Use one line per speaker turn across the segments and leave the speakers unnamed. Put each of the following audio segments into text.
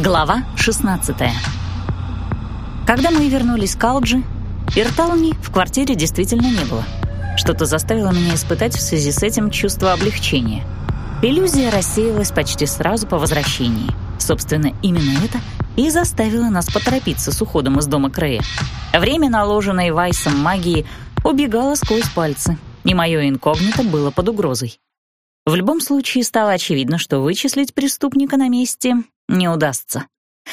Глава 16 Когда мы вернулись к Алджи, Иртални в квартире действительно не было. Что-то заставило меня испытать в связи с этим чувство облегчения. Иллюзия рассеялась почти сразу по возвращении. Собственно, именно это и заставило нас поторопиться с уходом из дома Крея. Время, наложенное Вайсом магии, убегало сквозь пальцы, и мое инкогнито было под угрозой. В любом случае стало очевидно, что вычислить преступника на месте не удастся.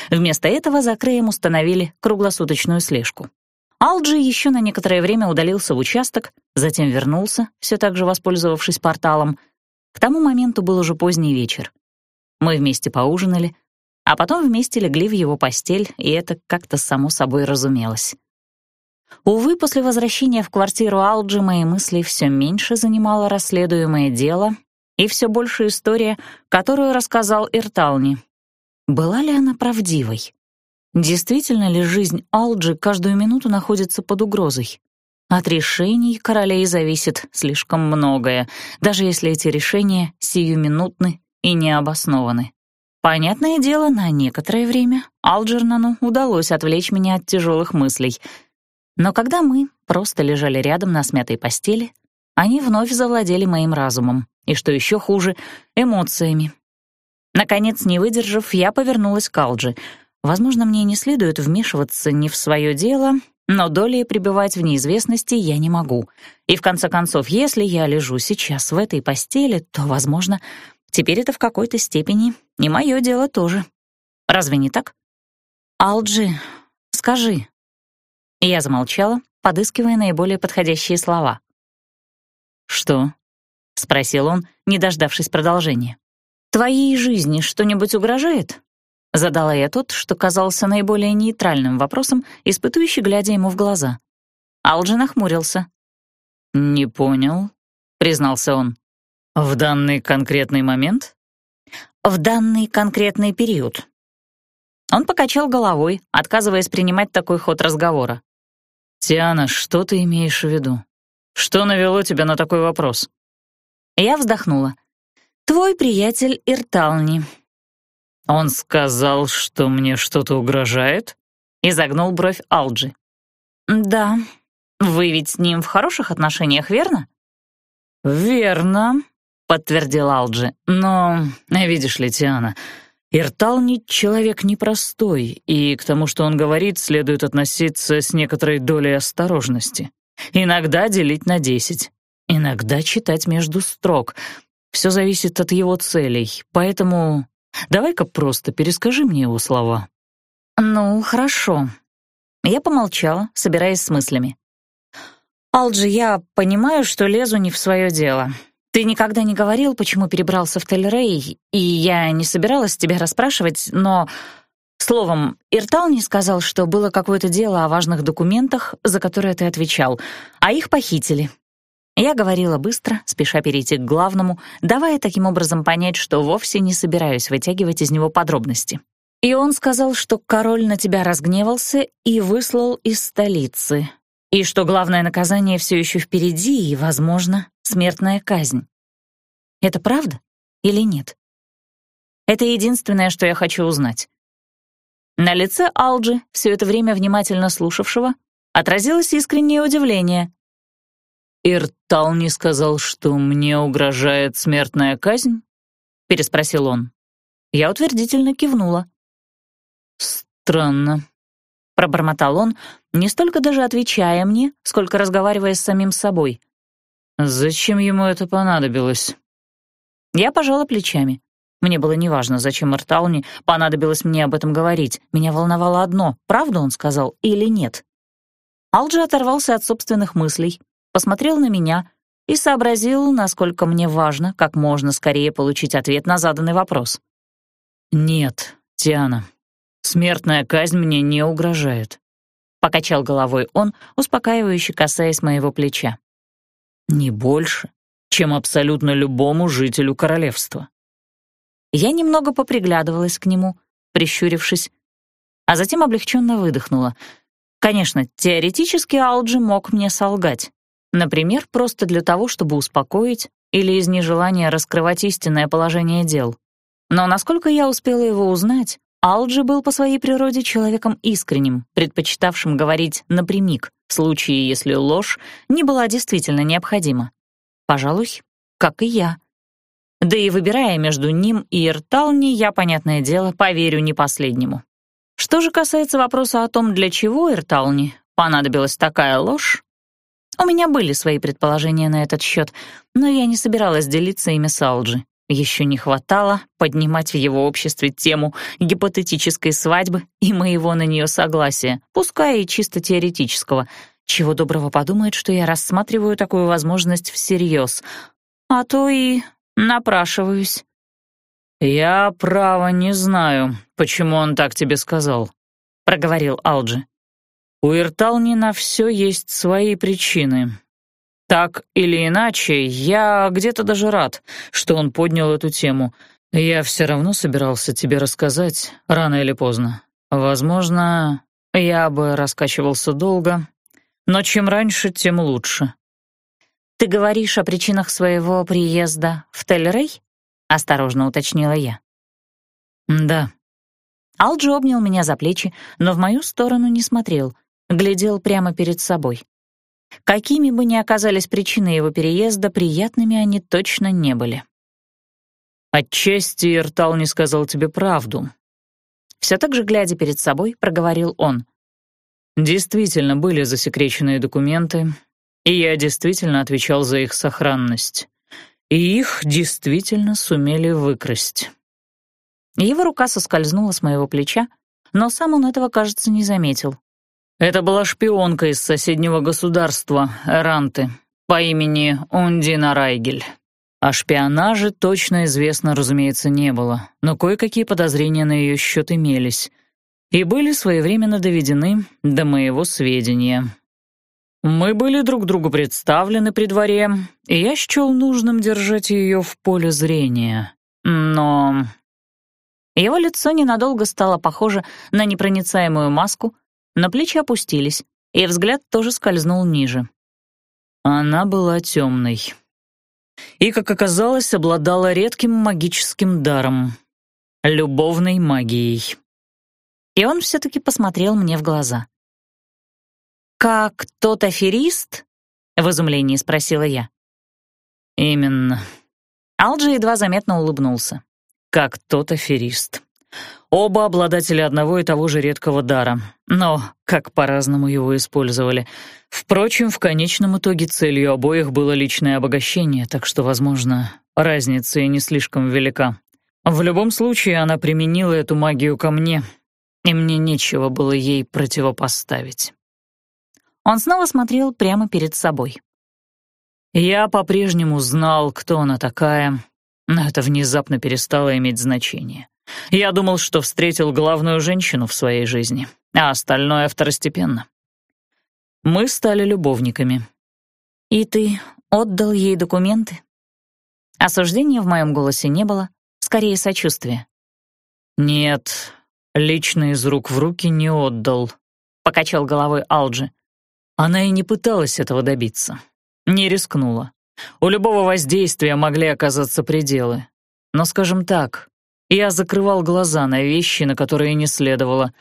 Вместо этого за Креем установили круглосуточную слежку. Алджи еще на некоторое время удалился в участок, затем вернулся, все так же воспользовавшись порталом. К тому моменту был уже поздний вечер. Мы вместе поужинали, а потом вместе легли в его постель, и это как-то само собой разумелось. Увы, после возвращения в квартиру Алджи мои мысли все меньше занимало расследуемое дело, и все больше история, которую рассказал Иртални. Была ли она правдивой? Действительно ли жизнь Алджи каждую минуту находится под угрозой? От решений королей зависит слишком многое, даже если эти решения сиюминутны и необоснованы. Понятное дело, на некоторое время Алджернану удалось отвлечь меня от тяжелых мыслей. Но когда мы просто лежали рядом на смятой постели, они вновь завладели моим разумом, и, что еще хуже, эмоциями. Наконец, не выдержав, я повернулась к Алджи. Возможно, мне не следует вмешиваться не в свое дело, но долей пребывать в неизвестности я не могу. И в конце концов, если я лежу сейчас в этой постели, то, возможно, теперь это в какой-то степени не мое дело тоже. Разве не так? Алджи, скажи. Я замолчала, подыскивая наиболее подходящие слова. «Что?» — спросил он, не дождавшись продолжения. «Твоей жизни что-нибудь угрожает?» Задала я тот, что казался наиболее нейтральным вопросом, испытующий, глядя ему в глаза. Алджи нахмурился. «Не понял», — признался он. «В данный конкретный момент?» «В данный конкретный период». Он покачал головой, отказываясь принимать такой ход разговора. «Тиана, что ты имеешь в виду? Что навело тебя на такой вопрос?» Я вздохнула. «Твой приятель Иртални». «Он сказал, что мне что-то угрожает?» Изогнул бровь Алджи. «Да. Вы ведь с ним в хороших отношениях, верно?» «Верно», — подтвердил Алджи. «Но, видишь ли, Тиана, Иртални человек непростой, и к тому, что он говорит, следует относиться с некоторой долей осторожности. Иногда делить на десять, иногда читать между строк. Все зависит от его целей, поэтому давай-ка просто перескажи мне его слова». «Ну, хорошо». Я помолчала, собираясь с мыслями. «Алджи, я понимаю, что лезу не в свое дело. Ты никогда не говорил, почему перебрался в Тель-Рей, и я не собиралась тебя расспрашивать, но Словом, Иртал не сказал, что было какое-то дело о важных документах, за которые ты отвечал, а их похитили. Я говорила быстро, спеша перейти к главному, давая таким образом понять, что вовсе не собираюсь вытягивать из него подробности. И он сказал, что король на тебя разгневался и выслал из столицы, и что главное наказание все еще впереди и, возможно, смертная казнь. Это правда или нет? Это единственное, что я хочу узнать. На лице Алджи, все это время внимательно слушавшего, отразилось искреннее удивление. «Иртал не сказал, что мне угрожает смертная казнь?» — переспросил он. Я утвердительно кивнула. «Странно», — пробормотал он, не столько даже отвечая мне, сколько разговаривая с самим собой. «Зачем ему это понадобилось?» Я пожала плечами. Мне было неважно, зачем Иртауни понадобилось мне об этом говорить. Меня волновало одно — правду он сказал или нет. Алджи оторвался от собственных мыслей, посмотрел на меня и сообразил, насколько мне важно как можно скорее получить ответ на заданный вопрос. «Нет, Тиана, смертная казнь мне не угрожает», — покачал головой он, успокаивающе касаясь моего плеча. «Не больше, чем абсолютно любому жителю королевства». Я немного поприглядывалась к нему, прищурившись, а затем облегченно выдохнула. Конечно, теоретически Алджи мог мне солгать. Например, просто для того, чтобы успокоить или из нежелания раскрывать истинное положение дел. Но насколько я успела его узнать, Алджи был по своей природе человеком искренним, предпочитавшим говорить напрямик, в случае, если ложь не была действительно необходима. Пожалуй, как и я. Да и выбирая между ним и Иртални, я, понятное дело, поверю не последнему. Что же касается вопроса о том, для чего Иртални понадобилась такая ложь, у меня были свои предположения на этот счет, но я не собиралась делиться ими с Алджи. Еще не хватало поднимать в его обществе тему гипотетической свадьбы и моего на нее согласия, пускай и чисто теоретического. Чего доброго подумает, что я рассматриваю такую возможность всерьез. А то и напрашиваюсь. «Я, право, не знаю, почему он так тебе сказал», — проговорил Алджи. «У Иртални на все есть свои причины, так или иначе, я где-то даже рад, что он поднял эту тему. Я все равно собирался тебе рассказать, рано или поздно. Возможно, я бы раскачивался долго, но чем раньше, тем лучше. «Ты говоришь о причинах своего приезда в Тель-Рей?» — осторожно уточнила я.
«Да».
Алджи обнял меня за плечи, но в мою сторону не смотрел, глядел прямо перед собой. Какими бы ни оказались причины его переезда, приятными они точно не были.
«Отчасти Иртал не сказал тебе правду», — все так же, глядя перед собой, проговорил он. «Действительно были засекреченные документы, и я действительно отвечал за их сохранность. И их действительно сумели выкрасть».
Его рука соскользнула с моего плеча, но сам он этого, кажется, не заметил.
Это была шпионка из соседнего государства, Эранты, по имени Ундина Райгель. О шпионаже точно известно, разумеется, не было, но кое-какие подозрения на ее счет имелись и были своевременно доведены до моего сведения. Мы были друг другу представлены при дворе, и я счел нужным держать ее в поле зрения. Но...
Его лицо ненадолго стало похоже на непроницаемую маску, но плечи опустились, и взгляд тоже скользнул ниже.
Она была темной. И, как оказалось, обладала редким магическим даром — любовной магией.
И он все-таки посмотрел мне в глаза. «Как тот аферист?» — в изумлении спросила я.
«Именно».
Алджи едва заметно улыбнулся.
«Как тот аферист». Оба обладатели одного и того же редкого дара, но как по-разному его использовали. Впрочем, в конечном итоге целью обоих было личное обогащение, так что, возможно, разница и не слишком велика. В любом случае, она применила эту магию ко мне, и мне нечего было ей противопоставить.
Он снова смотрел прямо перед собой.
Я по-прежнему знал, кто она такая, но это внезапно перестало иметь значение. Я думал, что встретил главную женщину в своей жизни, а остальное второстепенно. Мы стали любовниками.
«И ты отдал ей документы?» Осуждения в моем голосе не было, скорее сочувствие.
«Нет, лично из рук в руки не отдал», — покачал головой Алджи. Она и не пыталась этого добиться. Не рискнула. У любого воздействия могли оказаться пределы. Но, скажем так, я закрывал глаза на вещи, на которые не следовало,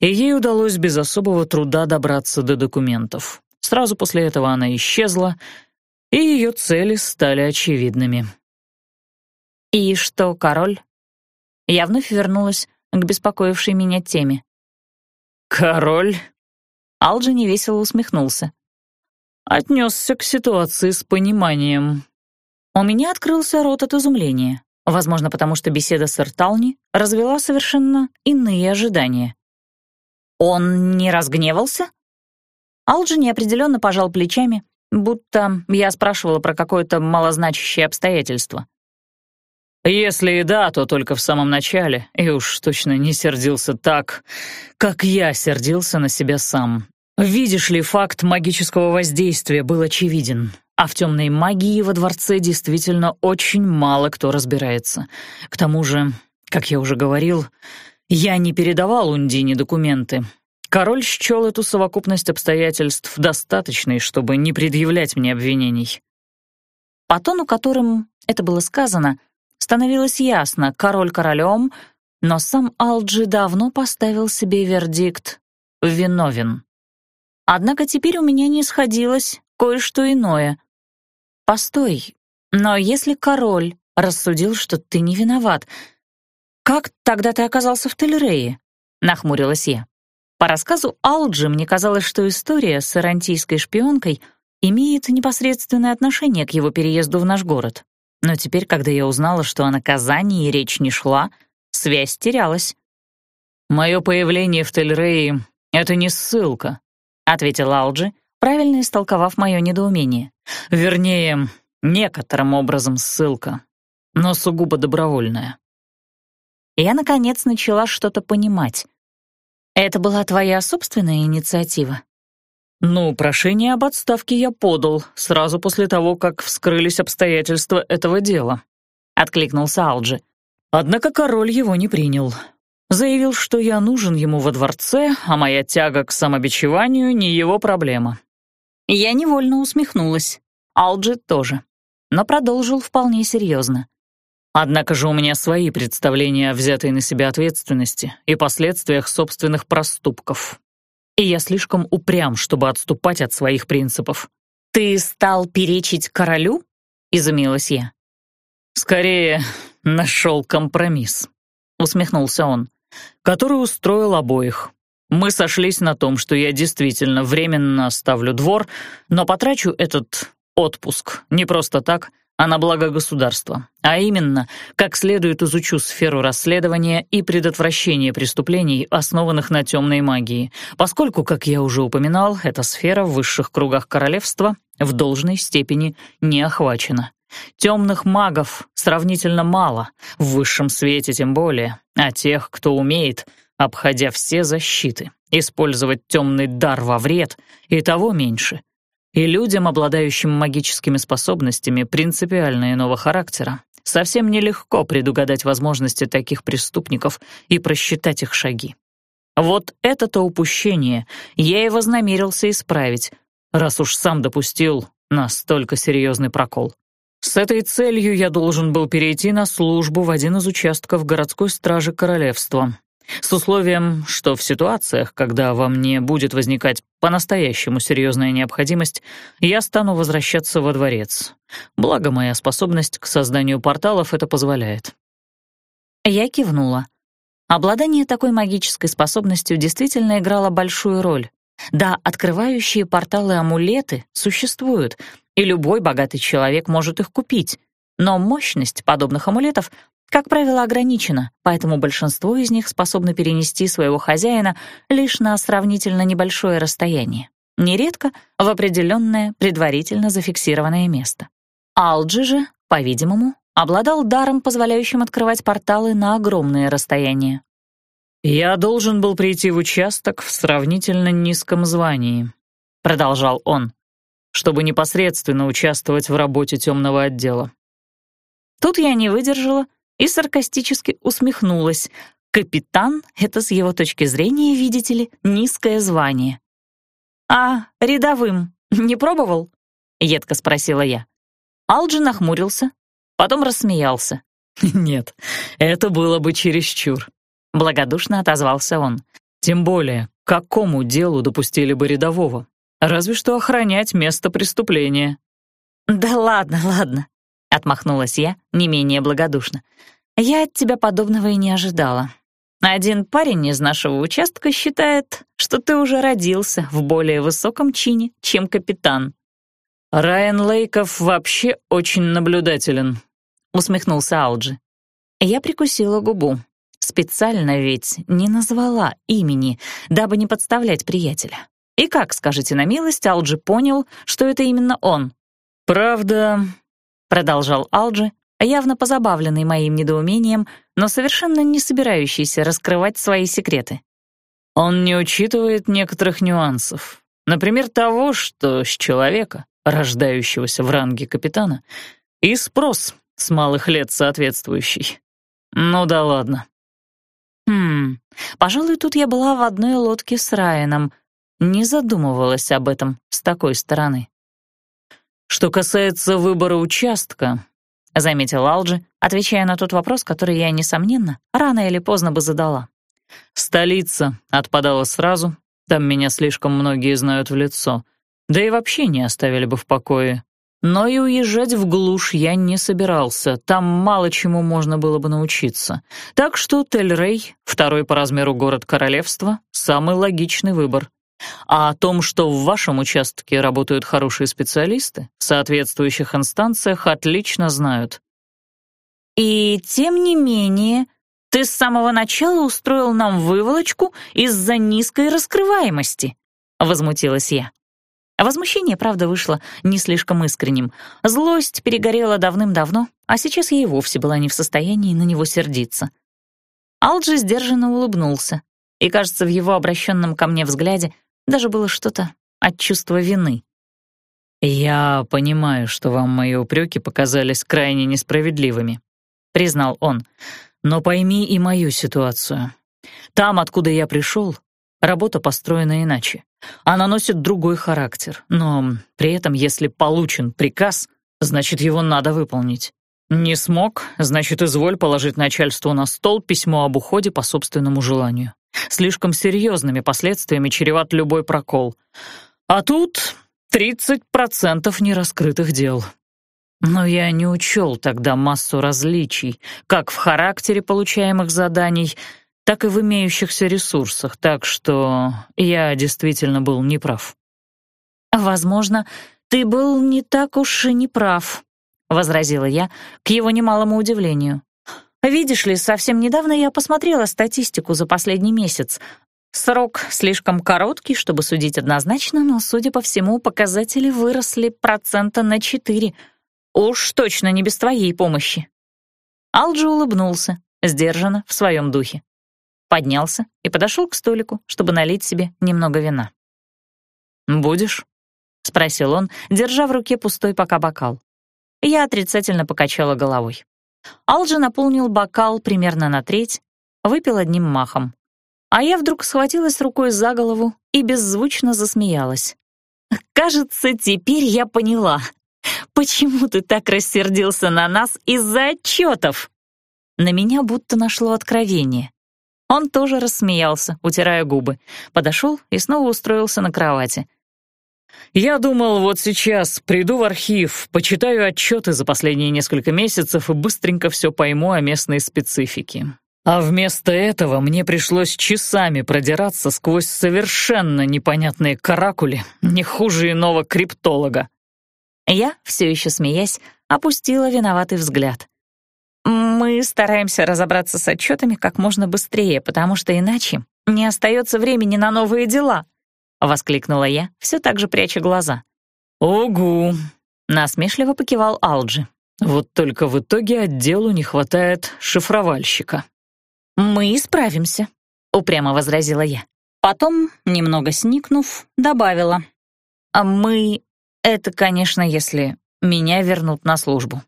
и ей удалось без особого труда добраться до документов. Сразу после этого она исчезла, и ее цели стали очевидными.
«И что, король?» Я вновь вернулась к беспокоившей меня теме.
«Король?»
Алджи невесело усмехнулся.
Отнесся к ситуации с пониманием.
У меня открылся рот от изумления. Возможно, потому что беседа с Иртални развела совершенно иные ожидания. «Он не разгневался?» Алджи неопределенно пожал плечами, будто я спрашивала про какое-то малозначащее обстоятельство.
«Если и да, то только в самом начале, и уж точно не сердился так, как я сердился на себя сам. Видишь ли, факт магического воздействия был очевиден. А в темной магии во дворце действительно очень мало кто разбирается. К тому же, как я уже говорил, я не передавал Ундине документы. Король счел эту совокупность обстоятельств достаточной, чтобы не предъявлять мне обвинений.
По тону, которым это было сказано, становилось ясно, король королем, но сам Алджи давно поставил себе вердикт «виновен». Однако теперь у меня не сходилось кое-что иное. Постой, но если король рассудил, что ты не виноват, как тогда ты оказался в Телерее? Нахмурилась я. По рассказу Алджи мне казалось, что история с ирантийской шпионкой имеет непосредственное отношение к его переезду в наш город. Но теперь, когда я узнала, что о наказании речь не шла, связь терялась.
«Мое появление в Тель-Рее — это не ссылка», — ответил Алджи, правильно истолковав мое недоумение. «Вернее, некоторым образом ссылка, но сугубо добровольная».
Я, наконец, начала что-то понимать. Это была твоя собственная инициатива?
Ну, прошение об отставке я подал сразу после того, как вскрылись обстоятельства этого дела, откликнулся Алджи. Однако король его не принял. Заявил, что я нужен ему во дворце, а моя тяга к самобичеванию не его проблема.
Я невольно усмехнулась. Алджи тоже. Но продолжил вполне серьезно.
Однако же у меня свои представления о взятой на себя ответственности и последствиях собственных проступков. И я слишком упрям, чтобы отступать от своих принципов.
«Ты стал перечить королю?» — изумилась я.
«Скорее, нашел компромисс», — усмехнулся он, «который устроил обоих. Мы сошлись на том, что я действительно временно оставлю двор, но потрачу этот отпуск не просто так, а на благо государства. А именно, как следует изучу сферу расследования и предотвращения преступлений, основанных на темной магии, поскольку, как я уже упоминал, эта сфера в высших кругах королевства в должной степени не охвачена. Темных магов сравнительно мало, в высшем свете тем более, а тех, кто умеет, обходя все защиты, использовать темный дар во вред, и того меньше. И людям, обладающим магическими способностями принципиально иного характера, совсем нелегко предугадать возможности таких преступников и просчитать их шаги. Вот это-то упущение я и вознамерился исправить, раз уж сам допустил настолько серьезный прокол. С этой целью я должен был перейти на службу в один из участков городской стражи королевства, с условием, что в ситуациях, когда во мне будет возникать по-настоящему серьезная необходимость, я стану возвращаться во дворец. Благо, моя способность к созданию порталов это позволяет.
Я кивнула. Обладание такой магической способностью действительно играло большую роль. Да, открывающие порталы-амулеты существуют, и любой богатый человек может их купить. Но мощность подобных амулетов как правило, ограничена, поэтому большинство из них способны перенести своего хозяина лишь на сравнительно небольшое расстояние, нередко в определенное предварительно зафиксированное место. Алджи же, по-видимому, обладал даром, позволяющим открывать порталы на огромные расстояния.
«Я должен был прийти в участок в сравнительно низком звании», — продолжал он, «чтобы непосредственно участвовать в работе темного отдела.
Тут я не выдержала и саркастически усмехнулась. Капитан — это с его точки зрения, видите ли, низкое звание. «А рядовым не пробовал?» — едко спросила я. Алджи нахмурился, потом рассмеялся.
«Нет, это было бы чересчур», — благодушно отозвался он. «Тем более, какому делу допустили бы рядового? Разве что охранять место преступления».
«Да ладно, ладно», — отмахнулась я не менее благодушно. «Я от тебя подобного и не ожидала. Один парень из нашего участка считает, что ты уже родился в более высоком чине, чем капитан».
«Райан Лейков вообще очень наблюдателен», — усмехнулся Алджи.
Я прикусила губу. Специально ведь не назвала имени, дабы не подставлять приятеля. И как, скажите на милость, Алджи понял, что это именно он?
«Правда,
продолжал Алджи, явно позабавленный моим недоумением, но совершенно не собирающийся раскрывать свои секреты.
Он не учитывает некоторых нюансов. Например, того, что с человека, рождающегося в ранге капитана, и спрос с малых лет соответствующий. Ну да ладно.
Хм, пожалуй, тут я была в одной лодке с Райаном, не задумывалась об этом с такой стороны.
Что касается выбора участка, —
заметил Алджи, отвечая на тот вопрос, который я, несомненно, рано или поздно бы задала.
«Столица отпадала сразу, там меня слишком многие знают в лицо, да и вообще не оставили бы в покое. Но и уезжать в глушь я не собирался, там мало чему можно было бы научиться. Так что Тель-Рей, второй по размеру город королевства, самый логичный выбор. А о том, что в вашем участке работают хорошие специалисты, в соответствующих инстанциях отлично знают.
И тем не менее, ты с самого начала устроил нам выволочку из-за низкой раскрываемости, возмутилась я. Возмущение, правда, вышло не слишком искренним. Злость перегорела давным-давно, а сейчас я и вовсе была не в состоянии на него сердиться. Алджи сдержанно улыбнулся, и, кажется, в его обращенном ко мне взгляде даже было что-то от чувства вины.
«Я понимаю, что вам мои упреки показались крайне несправедливыми», — признал он. «Но пойми и мою ситуацию. Там, откуда я пришел, работа построена иначе. Она носит другой характер, но при этом, если получен приказ, значит, его надо выполнить. Не смог, значит, изволь положить начальству на стол письмо об уходе по собственному желанию. Слишком серьезными последствиями чреват любой прокол. А тут 30% нераскрытых дел. Но я не учел тогда массу различий, как в характере получаемых заданий, так и в имеющихся ресурсах, так что я действительно был неправ.
«Возможно, ты был не так уж и неправ», — возразила я, к его немалому удивлению. Видишь ли, совсем недавно я посмотрела статистику за последний месяц. Срок слишком короткий, чтобы судить однозначно, но, судя по всему, показатели выросли процента на четыре. Уж точно не без твоей помощи. Алджи улыбнулся, сдержанно, в своем духе. Поднялся и подошел к столику, чтобы налить себе немного вина.
«Будешь?» — спросил он, держа в руке пустой пока бокал.
Я отрицательно покачала головой. Алджи наполнил бокал примерно на треть, выпил одним махом. А я вдруг схватилась рукой за голову и беззвучно засмеялась. «Кажется, теперь я поняла, почему ты так рассердился на нас из-за отчетов?» На меня будто нашло откровение. Он тоже рассмеялся, утирая губы, подошел и снова устроился на кровати —
я думал, вот сейчас приду в архив, почитаю отчеты за последние несколько месяцев и быстренько все пойму о местной специфике. А вместо этого мне пришлось часами продираться сквозь совершенно непонятные каракули, не хуже иного криптолога.
Я, все еще смеясь, опустила виноватый взгляд. Мы стараемся разобраться с отчетами как можно быстрее, потому что иначе не остается времени на новые дела. — воскликнула я, все так же пряча глаза.
«Огу!» — насмешливо покивал Алджи. «Вот только в итоге отделу не хватает шифровальщика».
«Мы справимся», — упрямо возразила я. Потом, немного сникнув, добавила. «А мы... Это, конечно, если меня вернут на службу».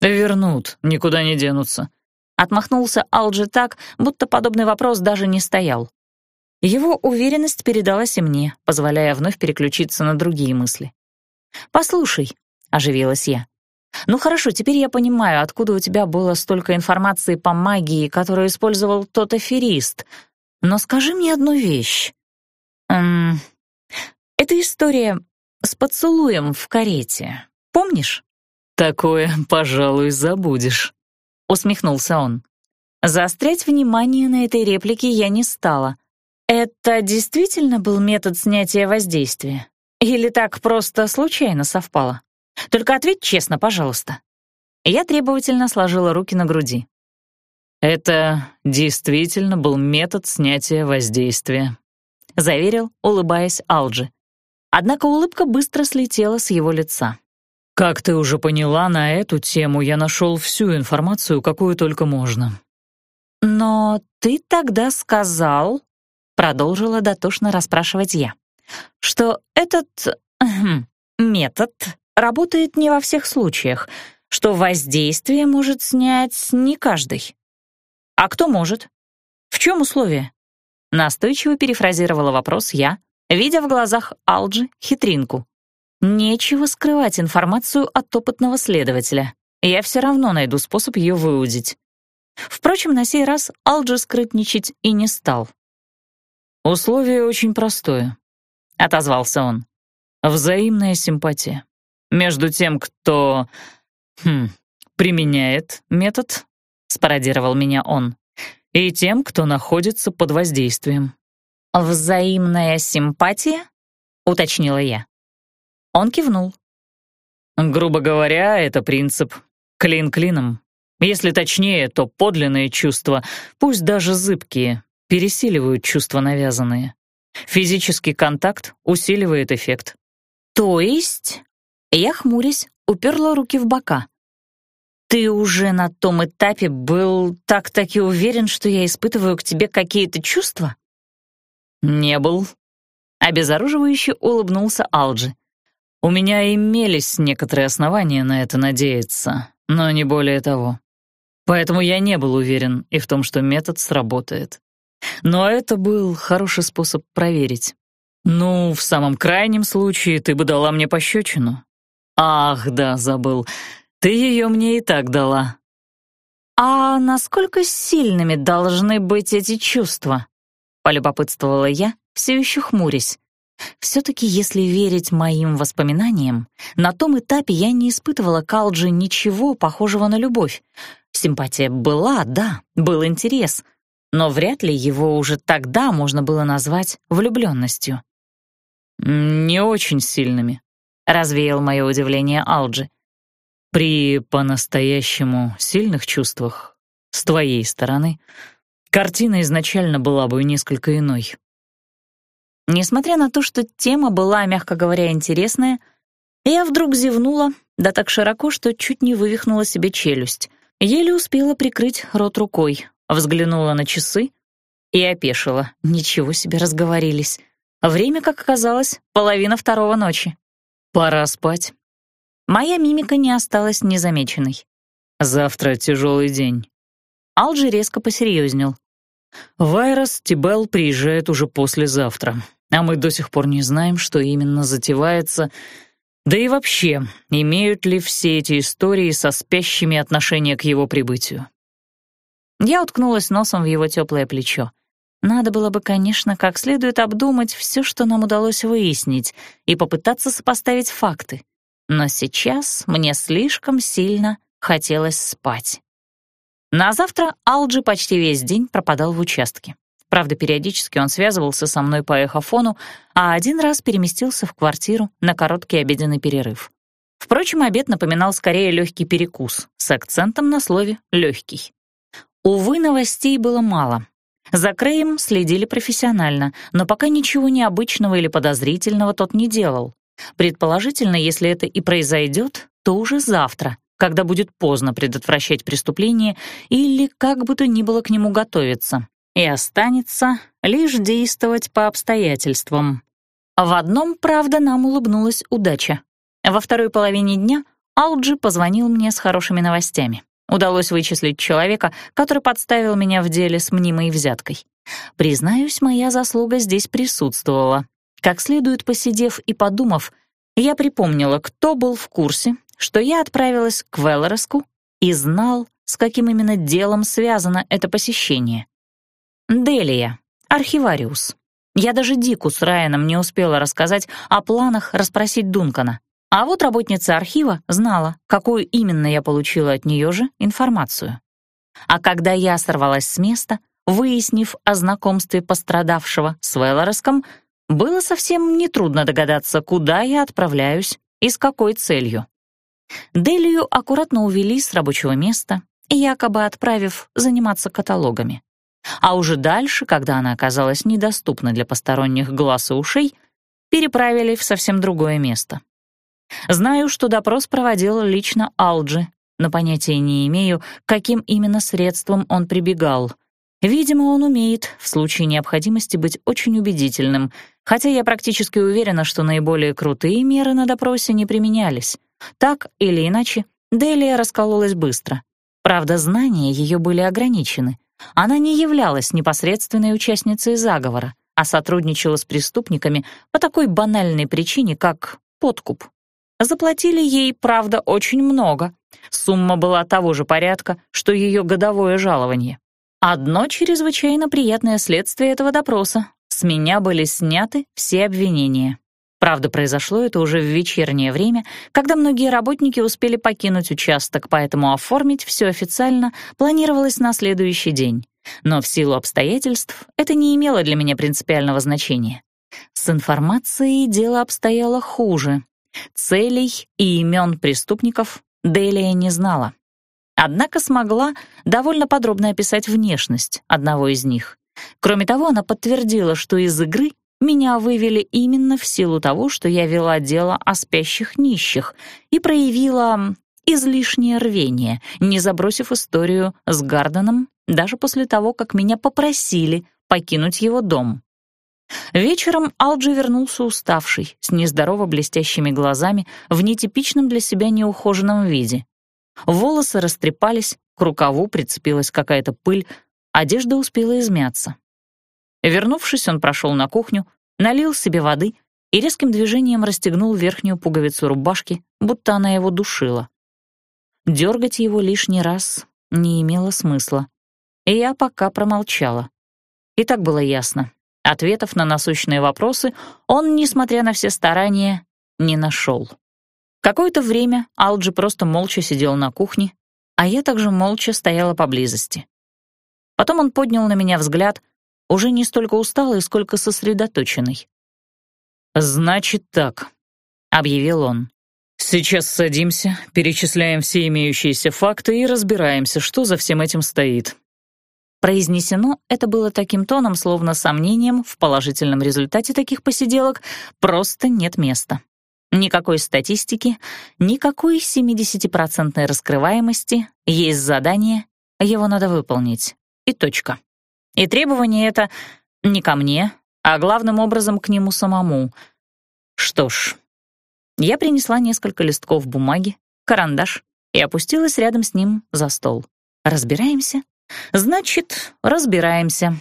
«Вернут, никуда не денутся», —
отмахнулся Алджи так, будто подобный вопрос даже не стоял. Его уверенность передалась и мне, позволяя вновь переключиться на другие мысли. «Послушай», — оживилась я, — «ну хорошо, теперь я понимаю, откуда у тебя было столько информации по магии, которую использовал тот аферист. Но скажи мне одну вещь. Эм, эта история с поцелуем в карете, помнишь?»
«Такое, пожалуй, забудешь», — усмехнулся он.
Заострять внимание на этой реплике я не стала — это действительно был метод снятия воздействия? Или так просто случайно совпало? Только ответь честно, пожалуйста. Я требовательно сложила руки на груди.
Это действительно был метод снятия воздействия,
заверил, улыбаясь Алджи. Однако улыбка быстро слетела с его лица.
Как ты уже поняла, на эту тему я нашел всю информацию, какую только можно.
Но ты тогда сказал, Продолжила дотошно расспрашивать я. Что этот метод работает не во всех случаях, что воздействие может снять не каждый. А кто может? В чем условие? Настойчиво перефразировала вопрос я, видя в глазах Алджи хитринку. Нечего скрывать информацию от опытного следователя. я все равно найду способ ее выудить. Впрочем, на сей раз Алджи скрытничать и не стал.
«Условие очень простое», — отозвался он. «Взаимная симпатия. Между тем, кто... Хм, применяет метод, — спародировал меня он, — и тем, кто находится под воздействием».
«Взаимная симпатия?» — уточнила я. Он кивнул.
«Грубо говоря, это принцип клин клином. Если точнее, то подлинные чувства, пусть даже зыбкие, пересиливают чувства навязанные. Физический контакт усиливает эффект.
То есть, я, хмурясь, уперла руки в бока. Ты уже на том этапе был так-таки уверен, что я испытываю к тебе какие-то чувства?
Не был. Обезоруживающе улыбнулся Алджи. У меня имелись некоторые основания на это надеяться, но не более того. Поэтому я не был уверен и в том, что метод сработает. Но это был хороший способ проверить. Ну, в самом крайнем случае, ты бы дала мне пощечину. Ах, да, забыл. Ты ее мне и так дала.
А насколько сильными должны быть эти чувства? Полюбопытствовала я, все еще хмурясь. Все-таки, если верить моим воспоминаниям, на том этапе я не испытывала к Алджи ничего похожего на любовь. Симпатия была, да, был интерес, но вряд ли его уже тогда можно было назвать влюбленностью.
«Не очень сильными», — развеял мое удивление Алджи. «При по-настоящему сильных чувствах с твоей стороны картина изначально была бы несколько иной».
Несмотря на то, что тема была, мягко говоря, интересная, я вдруг зевнула, да так широко, что чуть не вывихнула себе челюсть. Еле успела прикрыть рот рукой, взглянула на часы и опешила. Ничего себе разговорились. Время, как оказалось, половина второго ночи.
Пора спать.
Моя мимика не осталась незамеченной.
Завтра тяжелый день.
Алджи резко посерьезнел.
Вайрос Тибел приезжает уже послезавтра, а мы до сих пор не знаем, что именно затевается, да и вообще, имеют ли все эти истории со спящими отношение к его прибытию.
Я уткнулась носом в его теплое плечо. Надо было бы, конечно, как следует обдумать все, что нам удалось выяснить, и попытаться сопоставить факты. Но сейчас мне слишком сильно хотелось спать. На завтра Алджи почти весь день пропадал в участке. Правда, периодически он связывался со мной по эхофону, а один раз переместился в квартиру на короткий обеденный перерыв. Впрочем, обед напоминал скорее легкий перекус с акцентом на слове «легкий». Увы, новостей было мало. За Креем следили профессионально, но пока ничего необычного или подозрительного тот не делал. Предположительно, если это и произойдет, то уже завтра, когда будет поздно предотвращать преступление или как бы то ни было к нему готовиться и останется лишь действовать по обстоятельствам. В одном, правда, нам улыбнулась удача. Во второй половине дня Алджи позвонил мне с хорошими новостями. Удалось вычислить человека, который подставил меня в деле с мнимой взяткой. Признаюсь, моя заслуга здесь присутствовала. Как следует посидев и подумав, я припомнила, кто был в курсе, что я отправилась к Велороску и знал, с каким именно делом связано это посещение. Делия, архивариус. Я даже Дику с Райаном не успела рассказать о планах расспросить Дункана. А вот работница архива знала, какую именно я получила от нее же информацию. А когда я сорвалась с места, выяснив о знакомстве пострадавшего с Веллороском, было совсем нетрудно догадаться, куда я отправляюсь и с какой целью. Делию аккуратно увели с рабочего места, якобы отправив заниматься каталогами. А уже дальше, когда она оказалась недоступна для посторонних глаз и ушей, переправили в совсем другое место. Знаю, что допрос проводил лично Алджи, но понятия не имею, каким именно средством он прибегал. Видимо, он умеет в случае необходимости быть очень убедительным, хотя я практически уверена, что наиболее крутые меры на допросе не применялись. Так или иначе, Делия раскололась быстро. Правда, знания ее были ограничены. Она не являлась непосредственной участницей заговора, а сотрудничала с преступниками по такой банальной причине, как подкуп. Заплатили ей, правда, очень много, Сумма была того же порядка, что ее годовое жалование. Одно чрезвычайно приятное следствие этого допроса. С меня были сняты все обвинения. Правда, произошло это уже в вечернее время, когда многие работники успели покинуть участок, поэтому оформить все официально планировалось на следующий день. Но в силу обстоятельств это не имело для меня принципиального значения. С информацией дело обстояло хуже. Целей и имен преступников Делия не знала. Однако смогла довольно подробно описать внешность одного из них. Кроме того, она подтвердила, что из игры меня вывели именно в силу того, что я вела дело о спящих нищих и проявила излишнее рвение, не забросив историю с Гарденом даже после того, как меня попросили покинуть его дом. Вечером Алджи вернулся уставший, с нездорово блестящими глазами, в нетипичном для себя неухоженном виде. Волосы растрепались, к рукаву прицепилась какая-то пыль, одежда успела измяться. Вернувшись, он прошел на кухню, налил себе воды и резким движением расстегнул верхнюю пуговицу рубашки, будто она его душила. Дергать его лишний раз не имело смысла, и я пока промолчала. И так было ясно. Ответов на насущные вопросы он, несмотря на все старания, не нашел. Какое-то время Алджи просто молча сидел на кухне, а я также молча стояла поблизости. Потом он поднял на меня взгляд, уже не столько усталый, сколько сосредоточенный. «Значит так», — объявил он. «Сейчас садимся, перечисляем все имеющиеся факты и разбираемся, что за всем этим стоит. Произнесено это было таким тоном, словно сомнением в положительном результате таких посиделок просто нет места. Никакой статистики, никакой 70% раскрываемости, есть задание, его надо выполнить. И точка. И требование это не ко мне, а главным образом к нему самому. Что ж, я принесла несколько листков бумаги, карандаш и опустилась рядом с ним за стол. Разбираемся Значит, разбираемся.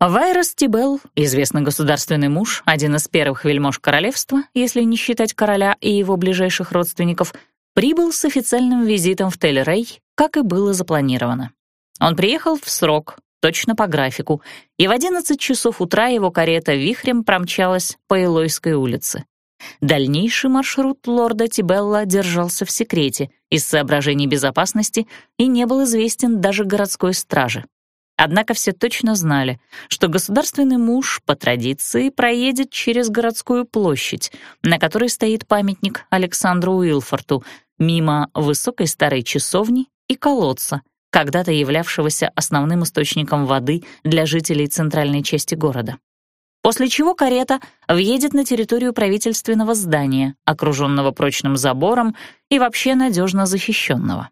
Вайрос Тибел, известный государственный муж, один из первых вельмож королевства, если не считать короля и его ближайших родственников, прибыл с официальным визитом в Тель-Рей, как и было запланировано. Он приехал в срок, точно по графику, и в 11 часов утра его карета вихрем промчалась по Илойской улице. Дальнейший маршрут лорда Тибелла держался в секрете из соображений безопасности и не был известен даже городской страже. Однако все точно знали, что государственный муж по традиции проедет через городскую площадь, на которой стоит памятник Александру Уилфорту, мимо высокой старой часовни и колодца, когда-то являвшегося основным источником воды для жителей центральной части города после чего карета въедет на территорию правительственного здания, окруженного прочным забором и вообще надежно защищенного.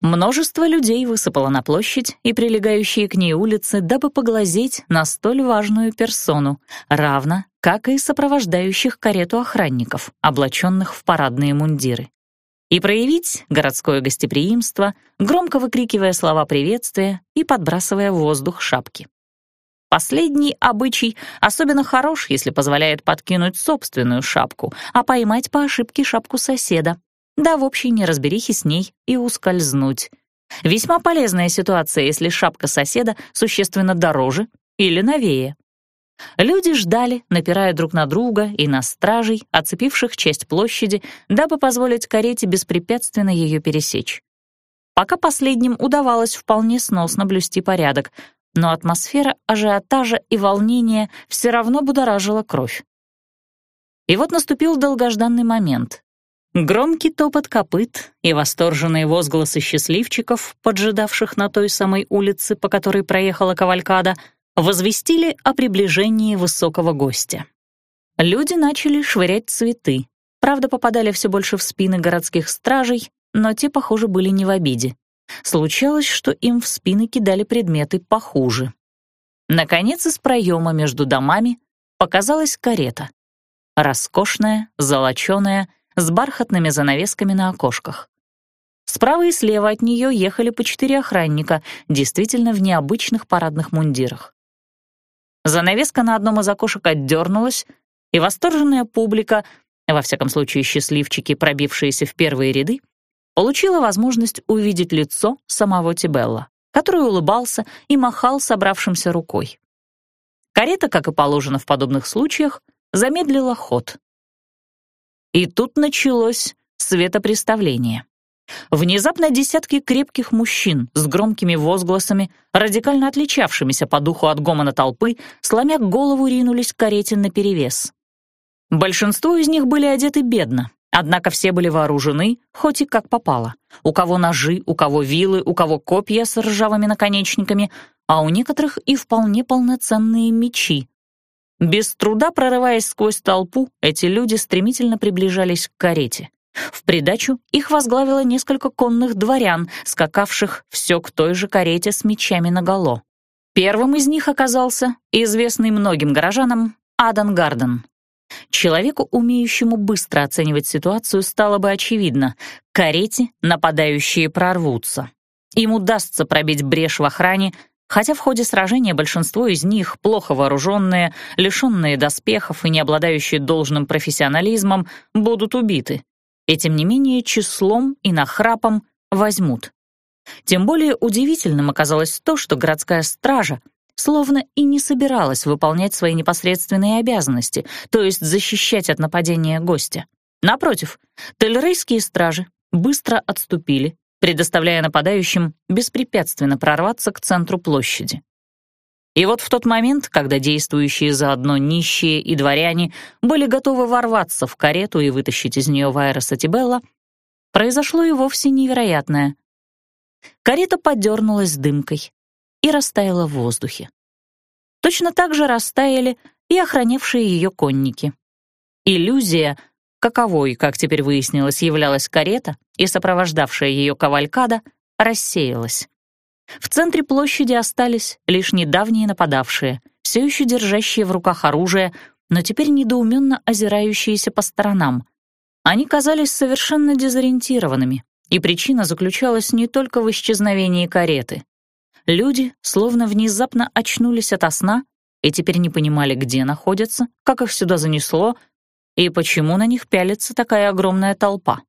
Множество людей высыпало на площадь и прилегающие к ней улицы, дабы поглазеть на столь важную персону, равно как и сопровождающих карету охранников, облаченных в парадные мундиры. И проявить городское гостеприимство, громко выкрикивая слова приветствия и подбрасывая в воздух шапки. Последний обычай особенно хорош, если позволяет подкинуть собственную шапку, а поймать по ошибке шапку соседа. Да в общей неразберихе с ней и ускользнуть. Весьма полезная ситуация, если шапка соседа существенно дороже или новее. Люди ждали, напирая друг на друга и на стражей, оцепивших часть площади, дабы позволить карете беспрепятственно ее пересечь. Пока последним удавалось вполне сносно блюсти порядок — но атмосфера ажиотажа и волнения все равно будоражила кровь. И вот наступил долгожданный момент. Громкий топот копыт и восторженные возгласы счастливчиков, поджидавших на той самой улице, по которой проехала кавалькада, возвестили о приближении высокого гостя. Люди начали швырять цветы. Правда, попадали все больше в спины городских стражей, но те, похоже, были не в обиде. Случалось, что им в спины кидали предметы похуже. Наконец, из проема между домами показалась карета. Роскошная, золоченая, с бархатными занавесками на окошках. Справа и слева от нее ехали по четыре охранника, действительно в необычных парадных мундирах. Занавеска на одном из окошек отдернулась, и восторженная публика, во всяком случае счастливчики, пробившиеся в первые ряды, получила возможность увидеть лицо самого Тибелла, который улыбался и махал собравшимся рукой. Карета, как и положено в подобных случаях, замедлила ход. И тут началось светопреставление. Внезапно десятки крепких мужчин с громкими возгласами, радикально отличавшимися по духу от гомона толпы, сломя голову, ринулись к карете наперевес. Большинство из них были одеты бедно, однако все были вооружены, хоть и как попало. У кого ножи, у кого вилы, у кого копья с ржавыми наконечниками, а у некоторых и вполне полноценные мечи. Без труда прорываясь сквозь толпу, эти люди стремительно приближались к карете. В придачу их возглавило несколько конных дворян, скакавших все к той же карете с мечами наголо. Первым из них оказался известный многим горожанам Адан Гарден. Человеку, умеющему быстро оценивать ситуацию, стало бы очевидно — карете нападающие прорвутся. Им удастся пробить брешь в охране, хотя в ходе сражения большинство из них, плохо вооруженные, лишенные доспехов и не обладающие должным профессионализмом, будут убиты и тем не менее числом и нахрапом возьмут. Тем более удивительным оказалось то, что городская стража словно и не собиралась выполнять свои непосредственные обязанности, то есть защищать от нападения гостя. Напротив, тельрейские стражи быстро отступили, предоставляя нападающим беспрепятственно прорваться к центру площади. И вот в тот момент, когда действующие заодно нищие и дворяне были готовы ворваться в карету и вытащить из нее Вайра Сатибелла, произошло и вовсе невероятное. Карета подернулась дымкой и растаяла в воздухе. Точно так же растаяли и охранявшие ее конники. Иллюзия, каковой, как теперь выяснилось, являлась карета и сопровождавшая ее кавалькада, рассеялась. В центре площади остались лишь недавние нападавшие, все еще держащие в руках оружие, но теперь недоуменно озирающиеся по сторонам. Они казались совершенно дезориентированными, и причина заключалась не только в исчезновении кареты. Люди словно внезапно очнулись ото сна и теперь не понимали, где находятся, как их сюда занесло и почему на них пялится такая огромная толпа.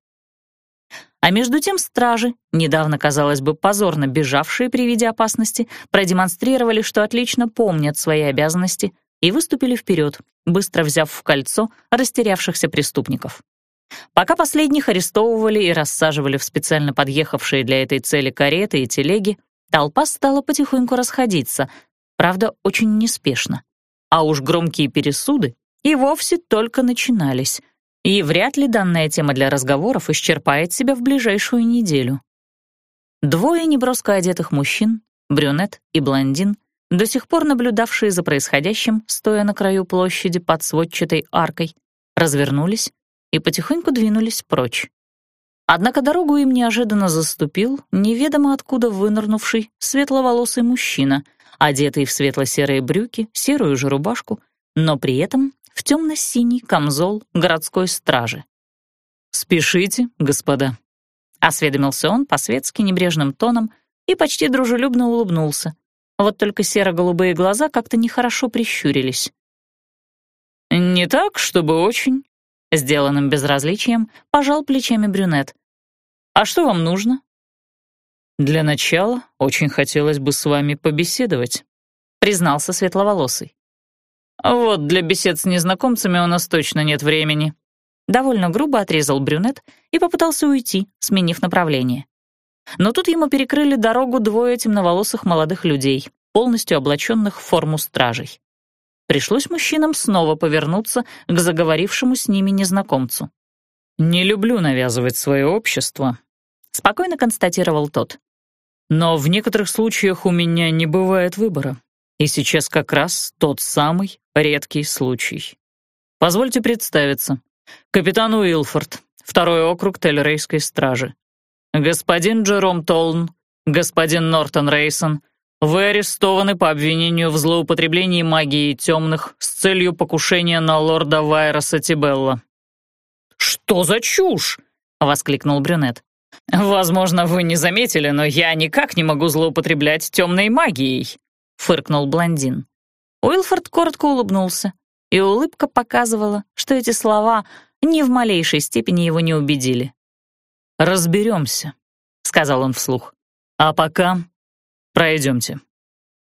А между тем стражи, недавно, казалось бы, позорно бежавшие при виде опасности, продемонстрировали, что отлично помнят свои обязанности и выступили вперед, быстро взяв в кольцо растерявшихся преступников. Пока последних арестовывали и рассаживали в специально подъехавшие для этой цели кареты и телеги, толпа стала потихоньку расходиться, правда, очень неспешно. А уж громкие пересуды и вовсе только начинались — и вряд ли данная тема для разговоров исчерпает себя в ближайшую неделю. Двое неброско одетых мужчин, брюнет и блондин, до сих пор наблюдавшие за происходящим, стоя на краю площади под сводчатой аркой, развернулись и потихоньку двинулись прочь. Однако дорогу им неожиданно заступил неведомо откуда вынырнувший светловолосый мужчина, одетый в светло-серые брюки, серую же рубашку, но при этом в темно-синий камзол городской стражи. «Спешите, господа», — осведомился он по-светски небрежным тоном и почти дружелюбно улыбнулся. Вот только серо-голубые глаза как-то нехорошо прищурились. «Не так, чтобы очень», — сделанным безразличием пожал плечами брюнет. «А что вам нужно?» «Для начала очень хотелось бы с вами побеседовать», — признался светловолосый. «Вот для бесед с незнакомцами у нас точно нет времени». Довольно грубо отрезал брюнет и попытался уйти, сменив направление. Но тут ему перекрыли дорогу двое темноволосых молодых людей, полностью облаченных в форму стражей. Пришлось мужчинам снова повернуться к заговорившему с ними незнакомцу. «Не люблю навязывать свое общество», — спокойно констатировал тот. «Но в некоторых случаях у меня не бывает выбора. И сейчас как раз тот самый редкий случай. Позвольте представиться. Капитан Уилфорд, второй округ Теллерейской стражи. Господин Джером Толн, господин Нортон Рейсон, вы арестованы по обвинению в злоупотреблении магии темных с целью покушения на лорда Вайроса Тибелла. «Что за чушь?» — воскликнул брюнет. «Возможно, вы не заметили, но я никак не могу злоупотреблять темной магией фыркнул блондин. Уилфорд коротко улыбнулся, и улыбка показывала, что эти слова ни в малейшей степени его не убедили.
разберемся», — сказал он вслух. «А пока пройдемте.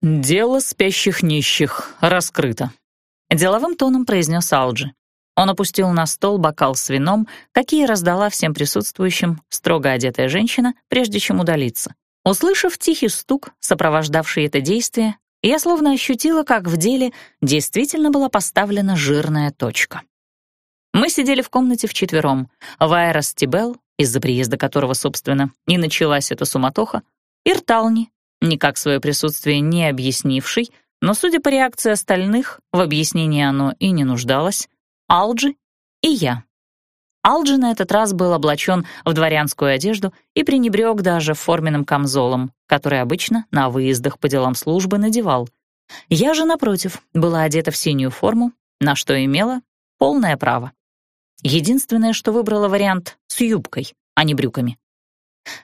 Дело спящих нищих раскрыто».
Деловым тоном произнес Алджи. Он опустил на стол бокал с вином, какие раздала всем присутствующим строго одетая женщина, прежде чем удалиться. Услышав тихий стук, сопровождавший это действие, я словно ощутила, как в деле действительно была поставлена жирная точка. Мы сидели в комнате вчетвером. Вайрос Тибел, из-за приезда которого, собственно, и началась эта суматоха, и Ртални, никак свое присутствие не объяснивший, но, судя по реакции остальных, в объяснении оно и не нуждалось, Алджи и я. Алджи на этот раз был облачен в дворянскую одежду и пренебрег даже форменным камзолом, который обычно на выездах по делам службы надевал. Я же, напротив, была одета в синюю форму, на что имела полное право. Единственное, что выбрала вариант с юбкой, а не брюками.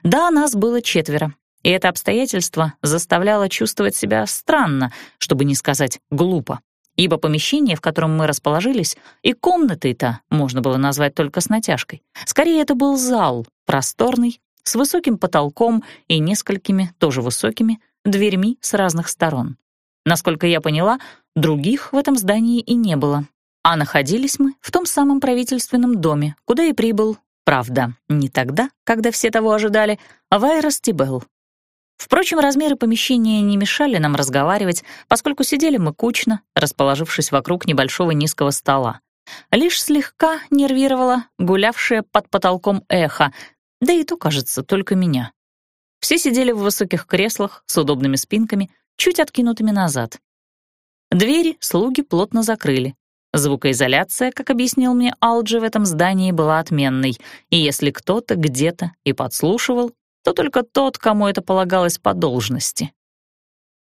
Да, нас было четверо, и это обстоятельство заставляло чувствовать себя странно, чтобы не сказать глупо ибо помещение, в котором мы расположились, и комнатой-то можно было назвать только с натяжкой. Скорее, это был зал, просторный, с высоким потолком и несколькими, тоже высокими, дверьми с разных сторон. Насколько я поняла, других в этом здании и не было. А находились мы в том самом правительственном доме, куда и прибыл, правда, не тогда, когда все того ожидали, а в Айростибел, Впрочем, размеры помещения не мешали нам разговаривать, поскольку сидели мы кучно, расположившись вокруг небольшого низкого стола. Лишь слегка нервировало гулявшее под потолком эхо, да и то, кажется, только меня. Все сидели в высоких креслах с удобными спинками, чуть откинутыми назад. Двери слуги плотно закрыли. Звукоизоляция, как объяснил мне Алджи, в этом здании была отменной, и если кто-то где-то и подслушивал, то только тот, кому это полагалось по должности.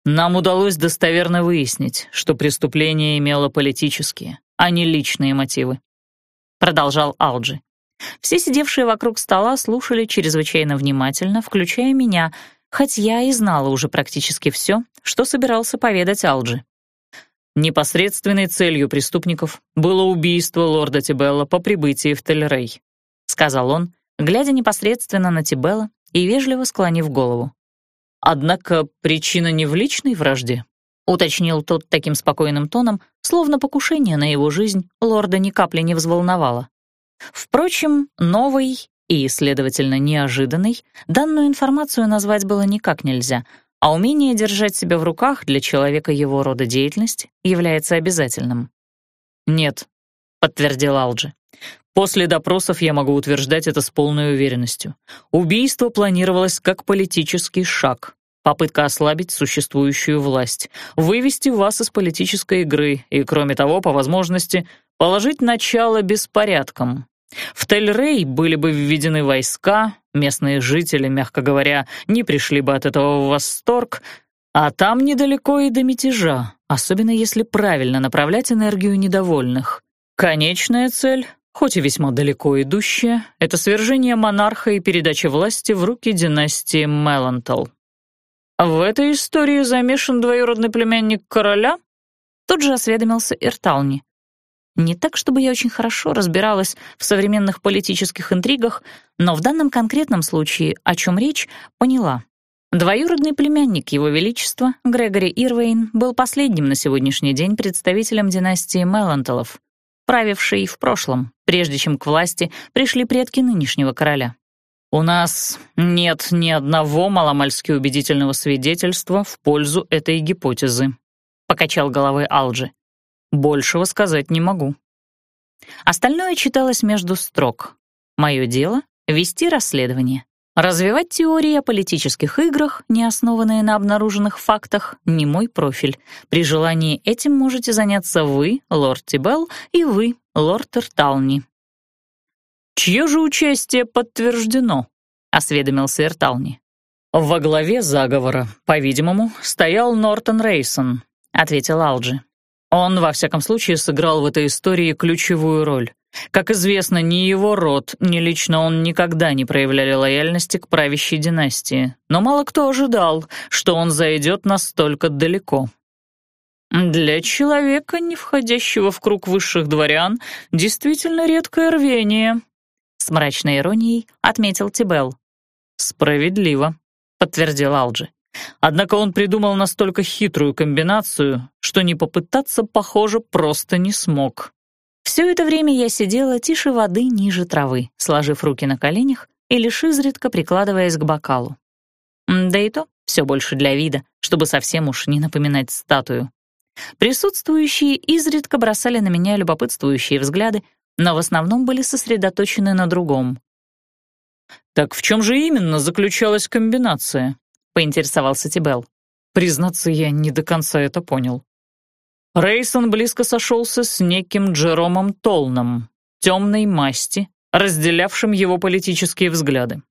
Нам удалось достоверно выяснить, что преступление имело политические, а не личные мотивы.
Продолжал Алджи. Все сидевшие вокруг стола слушали чрезвычайно внимательно, включая меня, хоть я и знала уже практически все, что собирался поведать Алджи.
Непосредственной целью преступников было убийство лорда Тибелла по прибытии в Тель-Рей,
сказал он, глядя непосредственно на Тибелла и вежливо склонив голову.
«Однако причина не в личной вражде», — уточнил тот таким спокойным тоном, словно покушение на его жизнь лорда ни капли не взволновало.
Впрочем, новый и, следовательно, неожиданный, данную информацию назвать было никак нельзя, а умение держать себя в руках для человека его рода деятельности является обязательным.
«Нет», — подтвердил Алджи. После допросов я могу утверждать это с полной уверенностью. Убийство планировалось как политический шаг, попытка ослабить существующую власть, вывести вас из политической игры и, кроме того, по возможности, положить начало беспорядкам. В Тель-Рей были бы введены войска, местные жители, мягко говоря, не пришли бы от этого в восторг, а там недалеко и до мятежа, особенно если правильно направлять энергию недовольных. Конечная цель хоть и весьма далеко идущее, это свержение монарха и передача власти в руки династии Мелантал. В этой истории замешан двоюродный племянник короля?
Тут же осведомился Иртални. Не так, чтобы я очень хорошо разбиралась в современных политических интригах, но в данном конкретном случае, о чем речь, поняла. Двоюродный племянник Его Величества, Грегори Ирвейн, был последним на сегодняшний день представителем династии Меланталов правивший в прошлом, прежде чем к власти пришли предки нынешнего короля.
«У нас нет ни одного маломальски убедительного свидетельства в пользу этой гипотезы», — покачал головой Алджи. «Большего сказать не могу».
Остальное читалось между строк. Мое дело — вести расследование. Развивать теории о политических играх, не основанные на обнаруженных фактах, не мой профиль. При желании этим можете заняться вы, лорд Тибел, и вы, лорд Эртални.
«Чье же участие подтверждено?» — осведомился Эртални. «Во главе заговора, по-видимому, стоял Нортон Рейсон», — ответил Алджи. «Он, во всяком случае, сыграл в этой истории ключевую роль. Как известно, ни его род, ни лично он никогда не проявляли лояльности к правящей династии, но мало кто ожидал, что он зайдет настолько далеко. Для человека, не входящего в круг высших дворян, действительно редкое рвение,
с мрачной иронией отметил Тибел.
«Справедливо», — подтвердил Алджи. Однако он придумал настолько хитрую комбинацию, что не попытаться, похоже, просто не смог.
Все это время я сидела тише воды ниже травы, сложив руки на коленях и лишь изредка прикладываясь к бокалу. Да и то все больше для вида, чтобы совсем уж не напоминать статую. Присутствующие изредка бросали на меня любопытствующие взгляды, но в основном были сосредоточены на другом.
«Так в чем же именно заключалась комбинация?» — поинтересовался Тибел. Признаться, я не до конца это понял. Рейсон близко сошелся с неким Джеромом Толном, темной масти, разделявшим его политические взгляды.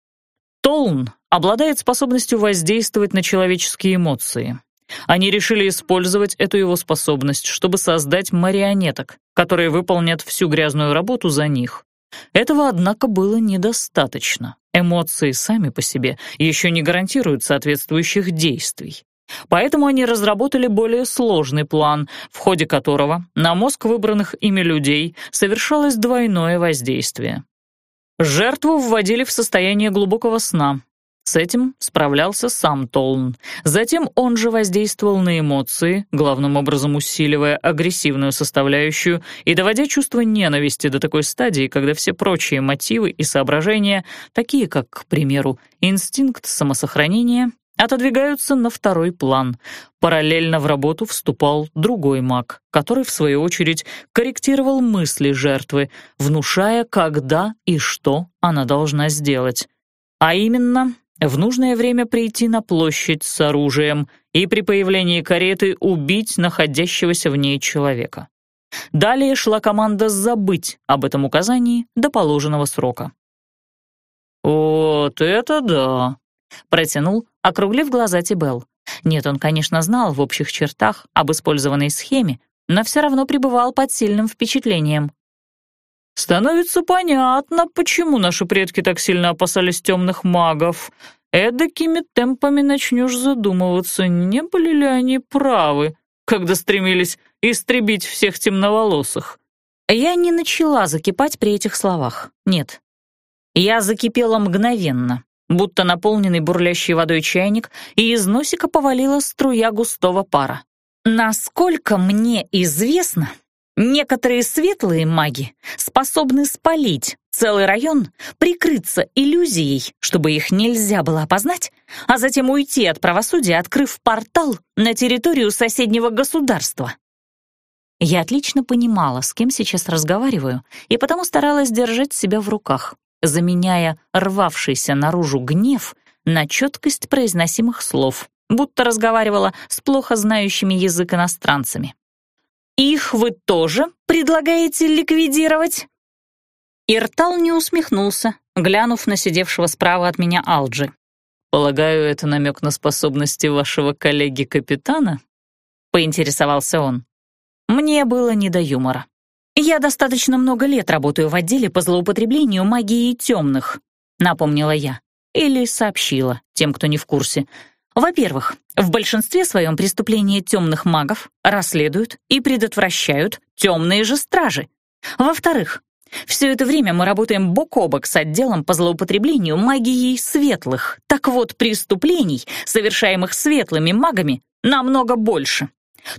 Толн обладает способностью воздействовать на человеческие эмоции. Они решили использовать эту его способность, чтобы создать марионеток, которые выполнят всю грязную работу за них. Этого, однако, было недостаточно. Эмоции сами по себе еще не гарантируют соответствующих действий. Поэтому они разработали более сложный план, в ходе которого на мозг выбранных ими людей совершалось двойное воздействие. Жертву вводили в состояние глубокого сна, с этим справлялся сам Толн. Затем он же воздействовал на эмоции, главным образом усиливая агрессивную составляющую и доводя чувство ненависти до такой стадии, когда все прочие мотивы и соображения, такие как, к примеру, инстинкт самосохранения, отодвигаются на второй план. Параллельно в работу вступал другой маг, который, в свою очередь, корректировал мысли жертвы, внушая, когда и что она должна сделать. А именно, в нужное время прийти на площадь с оружием и при появлении кареты убить находящегося в ней человека. Далее шла команда забыть об этом указании до положенного срока. «Вот это да!» — протянул, округлив глаза Тибел. Нет, он, конечно, знал в общих чертах об использованной схеме, но все равно пребывал под сильным впечатлением. Становится понятно, почему наши предки так сильно опасались темных магов. Эдакими темпами начнешь задумываться, не были ли они правы, когда стремились истребить всех темноволосых.
Я не начала закипать при этих словах, нет. Я закипела мгновенно, будто наполненный бурлящей водой чайник, и из носика повалила струя густого пара. Насколько мне известно, Некоторые светлые маги способны спалить целый район, прикрыться иллюзией, чтобы их нельзя было опознать, а затем уйти от правосудия, открыв портал на территорию соседнего государства. Я отлично понимала, с кем сейчас разговариваю, и потому старалась держать себя в руках, заменяя рвавшийся наружу гнев на четкость произносимых слов, будто разговаривала с плохо знающими язык иностранцами. «Их вы тоже предлагаете ликвидировать?» Иртал не усмехнулся, глянув на сидевшего справа от меня Алджи.
«Полагаю, это намек на способности вашего коллеги-капитана?» — поинтересовался он.
Мне было не до юмора. «Я достаточно много лет работаю в отделе по злоупотреблению магии темных», — напомнила я. Или сообщила тем, кто не в курсе — во-первых, в большинстве своем преступления темных магов расследуют и предотвращают темные же стражи. Во-вторых, все это время мы работаем бок о бок с отделом по злоупотреблению магией светлых. Так вот, преступлений, совершаемых светлыми магами, намного больше.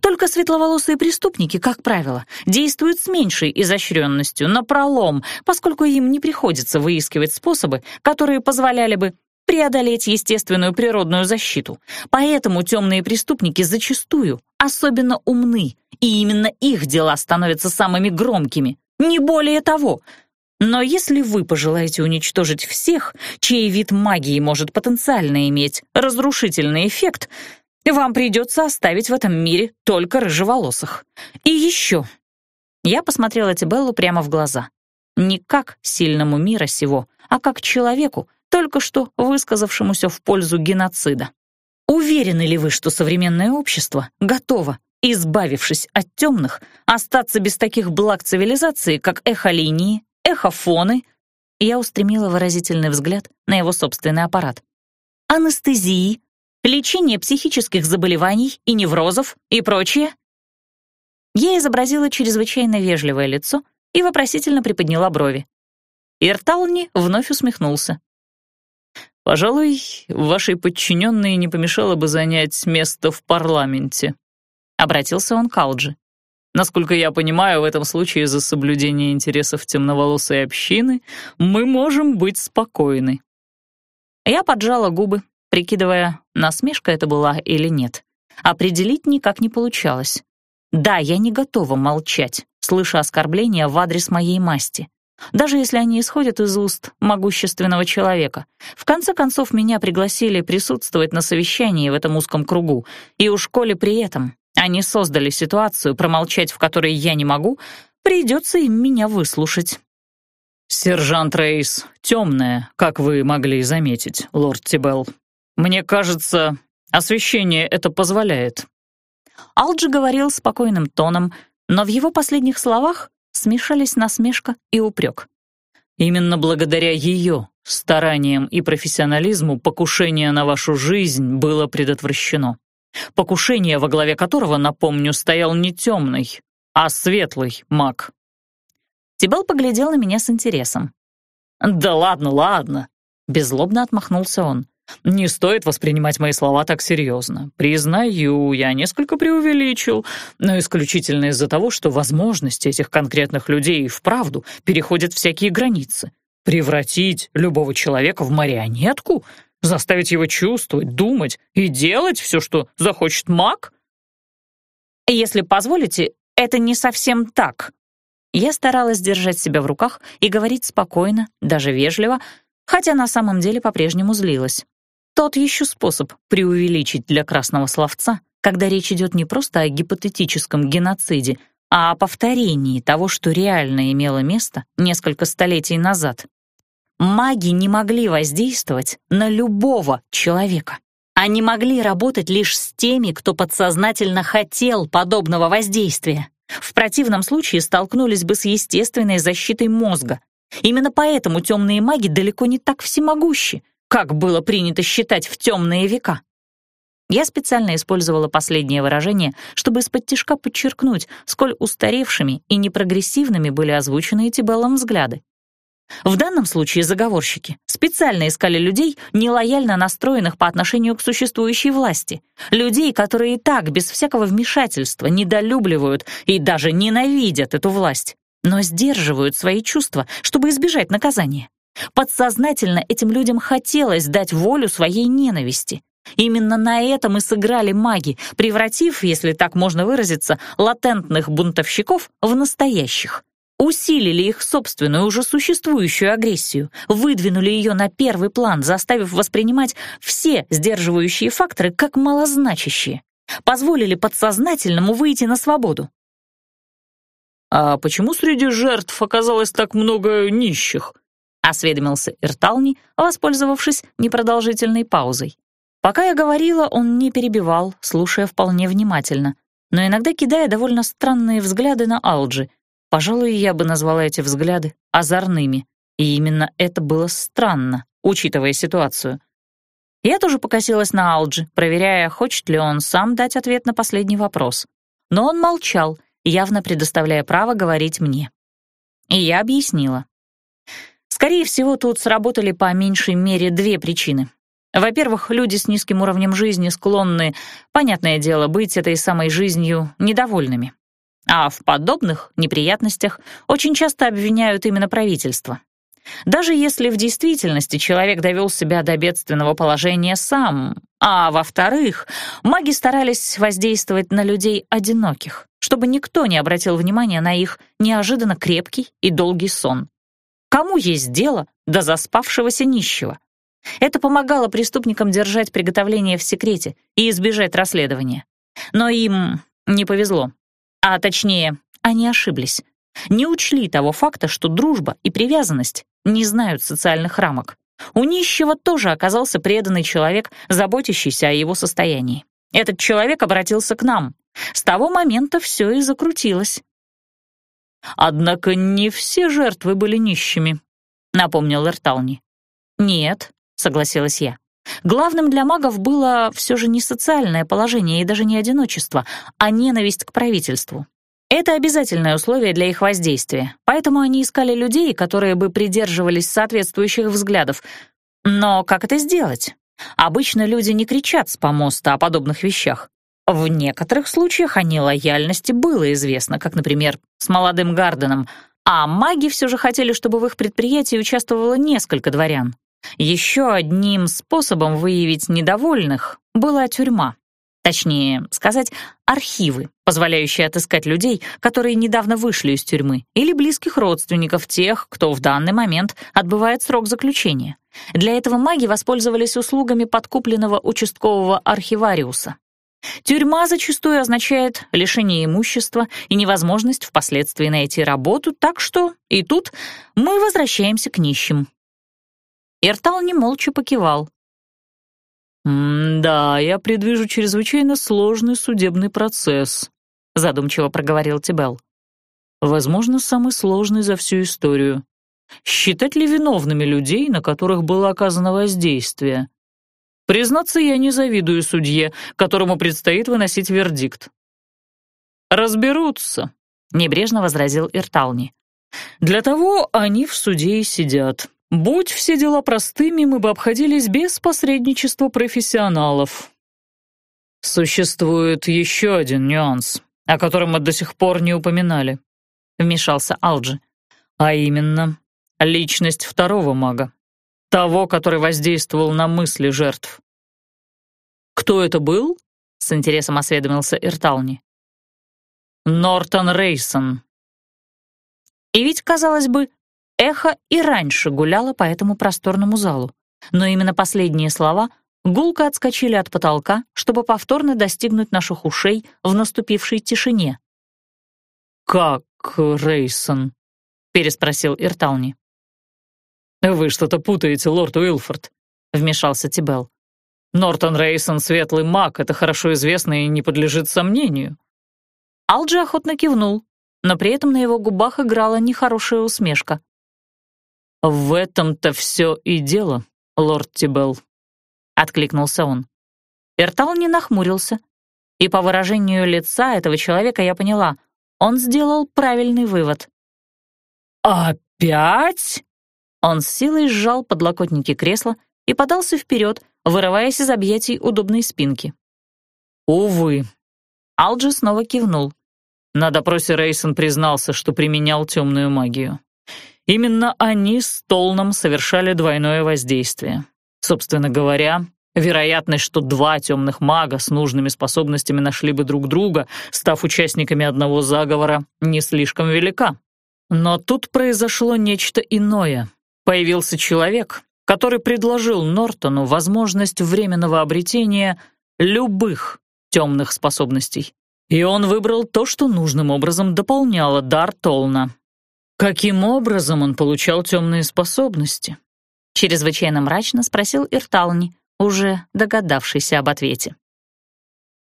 Только светловолосые преступники, как правило, действуют с меньшей изощренностью, напролом, поскольку им не приходится выискивать способы, которые позволяли бы преодолеть естественную природную защиту. Поэтому темные преступники зачастую особенно умны, и именно их дела становятся самыми громкими, не более того. Но если вы пожелаете уничтожить всех, чей вид магии может потенциально иметь разрушительный эффект, вам придется оставить в этом мире только рыжеволосых. И еще. Я посмотрела Тибеллу прямо в глаза. Не как сильному мира сего, а как человеку, только что высказавшемуся в пользу геноцида. Уверены ли вы, что современное общество готово, избавившись от темных, остаться без таких благ цивилизации, как эхолинии, эхофоны? Я устремила выразительный взгляд на его собственный аппарат. Анестезии, лечение психических заболеваний и неврозов и прочее? Я изобразила чрезвычайно вежливое лицо и вопросительно приподняла брови. Иртални вновь усмехнулся.
«Пожалуй, вашей подчиненной не помешало бы занять место в парламенте», — обратился он к Алджи. «Насколько я понимаю, в этом случае за соблюдение интересов темноволосой общины мы можем быть спокойны».
Я поджала губы, прикидывая, насмешка это была или нет. Определить никак не получалось. Да, я не готова молчать, слыша оскорбления в адрес моей масти. Даже если они исходят из уст могущественного человека. В конце концов, меня пригласили присутствовать на совещании в этом узком кругу, и уж коли при этом они создали ситуацию, промолчать в которой я не могу, придется им меня выслушать.
«Сержант Рейс темная, как вы могли заметить, лорд Тибел. Мне кажется, освещение это позволяет».
Алджи говорил спокойным тоном, но в его последних словах смешались насмешка и упрек.
«Именно благодаря ее стараниям и профессионализму покушение на вашу жизнь было предотвращено. Покушение, во главе которого, напомню, стоял не темный, а светлый маг».
Тибел поглядел на меня с интересом.
«Да ладно, ладно», — беззлобно отмахнулся он. Не стоит воспринимать мои слова так серьезно. Признаю, я несколько преувеличил, но исключительно из-за того, что возможности этих конкретных людей вправду переходят всякие границы. Превратить любого человека в марионетку? Заставить его чувствовать, думать и делать все, что захочет маг?
Если позволите, это не совсем так. Я старалась держать себя в руках и говорить спокойно, даже вежливо, хотя на самом деле по-прежнему злилась. Тот еще способ преувеличить для красного словца, когда речь идет не просто о гипотетическом геноциде, а о повторении того, что реально имело место несколько столетий назад. Маги не могли воздействовать на любого человека. Они могли работать лишь с теми, кто подсознательно хотел подобного воздействия. В противном случае столкнулись бы с естественной защитой мозга. Именно поэтому темные маги далеко не так всемогущи, как было принято считать в темные века. Я специально использовала последнее выражение, чтобы из-под тишка подчеркнуть, сколь устаревшими и непрогрессивными были озвучены эти Беллом взгляды. В данном случае заговорщики специально искали людей, нелояльно настроенных по отношению к существующей власти, людей, которые и так без всякого вмешательства недолюбливают и даже ненавидят эту власть, но сдерживают свои чувства, чтобы избежать наказания. Подсознательно этим людям хотелось дать волю своей ненависти. Именно на этом и сыграли маги, превратив, если так можно выразиться, латентных бунтовщиков в настоящих. Усилили их собственную, уже существующую агрессию, выдвинули ее на первый план, заставив воспринимать все сдерживающие факторы как малозначащие. Позволили подсознательному выйти на свободу.
«А почему среди жертв оказалось так много нищих?»
Осведомился Иртални, воспользовавшись непродолжительной паузой. Пока я говорила, он не перебивал, слушая вполне внимательно, но иногда кидая довольно странные взгляды на Алджи. Пожалуй, я бы назвала эти взгляды озорными, и именно это было странно, учитывая ситуацию. Я тоже покосилась на Алджи, проверяя, хочет ли он сам дать ответ на последний вопрос. Но он молчал, явно предоставляя право говорить мне. И я объяснила. Скорее всего, тут сработали по меньшей мере две причины. Во-первых, люди с низким уровнем жизни склонны, понятное дело, быть этой самой жизнью недовольными. А в подобных неприятностях очень часто обвиняют именно правительство. Даже если в действительности человек довел себя до бедственного положения сам, а во-вторых, маги старались воздействовать на людей одиноких, чтобы никто не обратил внимания на их неожиданно крепкий и долгий сон. Кому есть дело до заспавшегося нищего? Это помогало преступникам держать приготовление в секрете и избежать расследования. Но им не повезло. А точнее, они ошиблись. Не учли того факта, что дружба и привязанность не знают социальных рамок. У нищего тоже оказался преданный человек, заботящийся о его состоянии. Этот человек обратился к нам. С того момента все и закрутилось.
«Однако не все жертвы были нищими», — напомнил Эртални.
«Нет», — согласилась я. «Главным для магов было все же не социальное положение и даже не одиночество, а ненависть к правительству. Это обязательное условие для их воздействия, поэтому они искали людей, которые бы придерживались соответствующих взглядов. Но как это сделать? Обычно люди не кричат с помоста о подобных вещах. В некоторых случаях о нелояльности было известно, как, например, с молодым Гарденом, а маги все же хотели, чтобы в их предприятии участвовало несколько дворян. Еще одним способом выявить недовольных была тюрьма. Точнее сказать, архивы, позволяющие отыскать людей, которые недавно вышли из тюрьмы, или близких родственников тех, кто в данный момент отбывает срок заключения. Для этого маги воспользовались услугами подкупленного участкового архивариуса. Тюрьма зачастую означает лишение имущества и невозможность впоследствии найти работу, так что и тут мы возвращаемся к нищим. Иртал не молча покивал.
«Да, я предвижу чрезвычайно сложный судебный процесс», — задумчиво проговорил Тибел. «Возможно, самый сложный за всю историю. Считать ли виновными людей, на которых было оказано воздействие? Признаться, я не завидую судье, которому предстоит выносить вердикт». «Разберутся», — небрежно возразил Иртални. «Для того они в суде и сидят». Будь все дела простыми, мы бы обходились без посредничества профессионалов. Существует еще один нюанс, о котором мы до сих пор не упоминали, вмешался Алджи, а именно личность второго мага, того, который воздействовал на мысли жертв. Кто это был? с интересом осведомился Иртални. Нортон Рейсон.
И ведь, казалось бы, Эхо и раньше гуляло по этому просторному залу, но именно последние слова гулко отскочили от потолка, чтобы повторно достигнуть наших ушей в наступившей тишине.
«Как Рейсон?» — переспросил Иртални. «Вы что-то путаете, лорд Уилфорд», — вмешался Тибел. «Нортон Рейсон — светлый маг, это хорошо известно и не подлежит сомнению».
Алджи охотно кивнул, но при этом на его губах играла нехорошая усмешка.
«В этом-то все и дело, лорд Тибел», — откликнулся он.
Эртал не нахмурился, и по выражению лица этого человека я поняла, он сделал правильный вывод.
«Опять?»
Он с силой сжал подлокотники кресла и подался вперед, вырываясь из объятий удобной спинки.
«Увы».
Алджи снова кивнул.
На допросе Рейсон признался, что применял темную магию. Именно они с Толном совершали двойное воздействие. Собственно говоря, вероятность, что два темных мага с нужными способностями нашли бы друг друга, став участниками одного заговора, не слишком велика. Но тут произошло нечто иное. Появился человек, который предложил Нортону возможность временного обретения любых темных способностей. И он выбрал то, что нужным образом дополняло дар Толна, Каким образом он получал темные способности?
Чрезвычайно мрачно спросил Иртални, уже догадавшийся об ответе.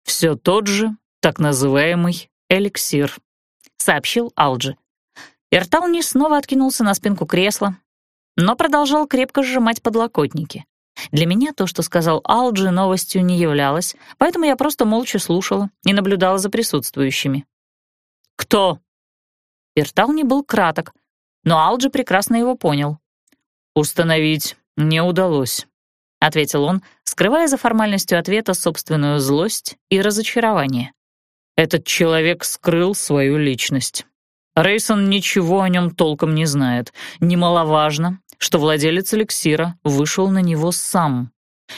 «Все тот же, так называемый эликсир», — сообщил Алджи.
Иртални снова откинулся на спинку кресла, но продолжал крепко сжимать подлокотники. Для меня то, что сказал Алджи, новостью не являлось, поэтому я просто молча слушала и наблюдала за присутствующими.
«Кто?»
Иртални был краток, но Алджи прекрасно его понял.
«Установить не удалось», — ответил он, скрывая за формальностью ответа собственную злость и разочарование. «Этот человек скрыл свою личность. Рейсон ничего о нем толком не знает. Немаловажно, что владелец эликсира вышел на него сам.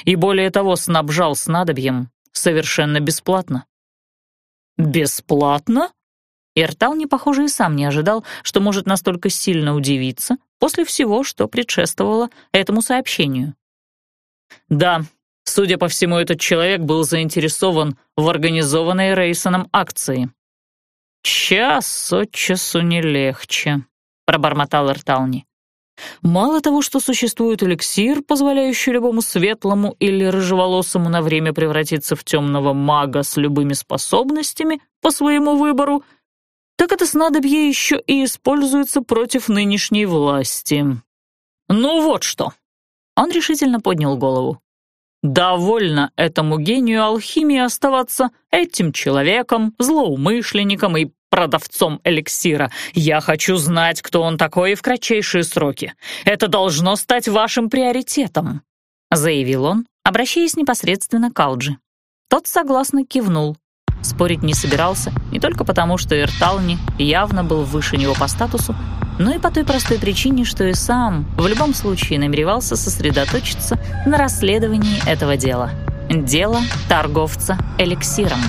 И более того, снабжал снадобьем совершенно бесплатно».
«Бесплатно?» Иртал, не похоже, и сам не ожидал, что может настолько сильно удивиться после всего, что предшествовало этому сообщению.
«Да, судя по всему, этот человек был заинтересован в организованной Рейсоном акции». «Час от часу не легче», — пробормотал Иртални. «Мало того, что существует эликсир, позволяющий любому светлому или рыжеволосому на время превратиться в темного мага с любыми способностями по своему выбору — так это снадобье еще и используется против нынешней власти. Ну вот что. Он решительно поднял голову. Довольно этому гению алхимии оставаться этим человеком, злоумышленником и продавцом эликсира. Я хочу знать, кто он такой и в кратчайшие сроки. Это должно стать вашим приоритетом», — заявил он, обращаясь непосредственно к Алджи. Тот согласно кивнул. Спорить не собирался, не только потому, что Иртални явно был выше него по статусу, но и по той простой причине, что и сам в любом случае намеревался сосредоточиться на расследовании этого дела. Дело торговца эликсиром.